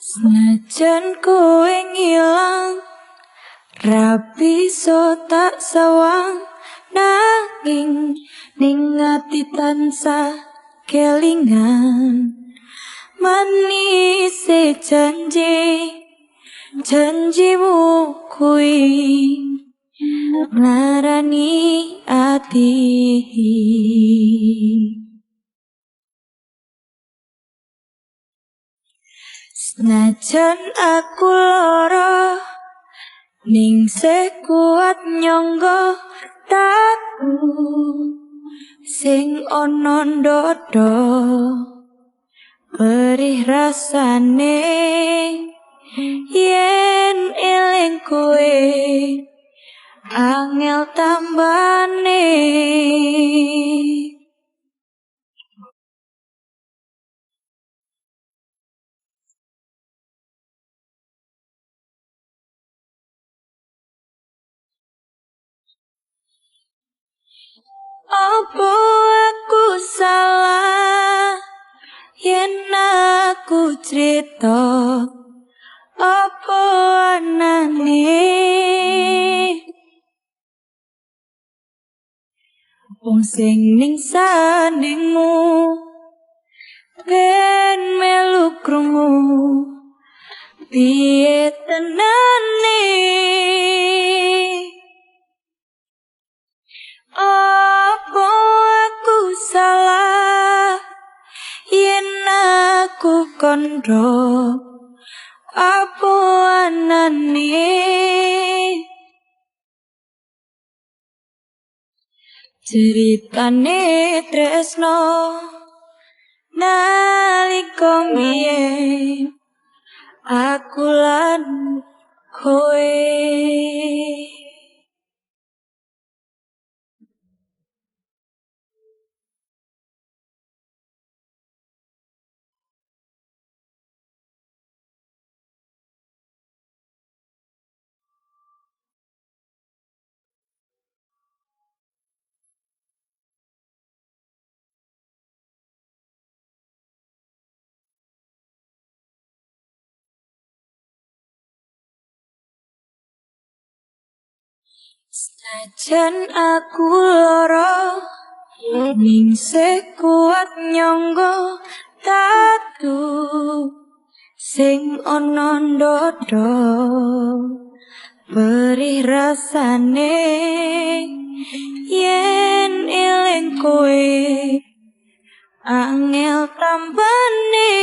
Senajan kowe ngilang Rapi so tak sawang. Nanging ning ati tansah kelingan. Manis janji Janjimu kui Larani ati Senajan aku loro Ning sekuat nyonggo taku Sing ono dodo Perih rasane Yen eling kowe Angel tambane Apa aku salah? Yen aku cerita Apa anane? Wong sing ning sandingmu Ben melu krungu Piye tenane aku kondo Apa anane Ceritane tresno Nalika mbiyen Aku lan kowe Senajan aku loro Ning sekuat nyonggo tatu Sing ono dodo Perih rasane Yen eling kowe Angel tambane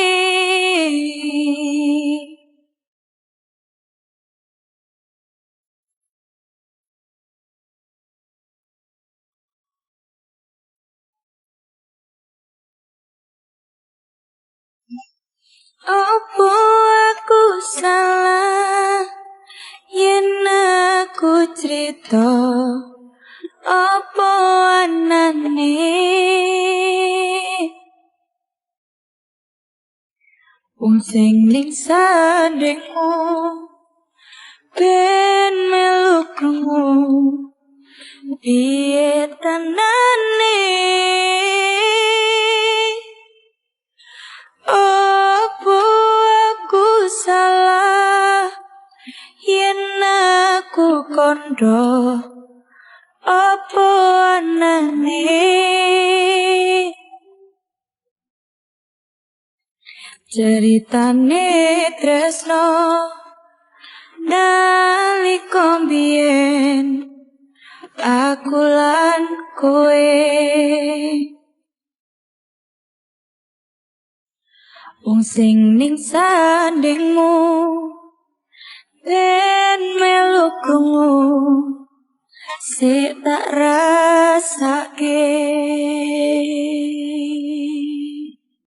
Apa aku salah? Yen aku cerita Apa anane? Wong sing ning sandingmu Ben melu krungu. Piye tenane Yen aku kondo Apa anane? Ceritane tresno Nalika mbiyen Aku lan kowe. Wong sing ning sandingmu Ben melu krungu Sik tak rasake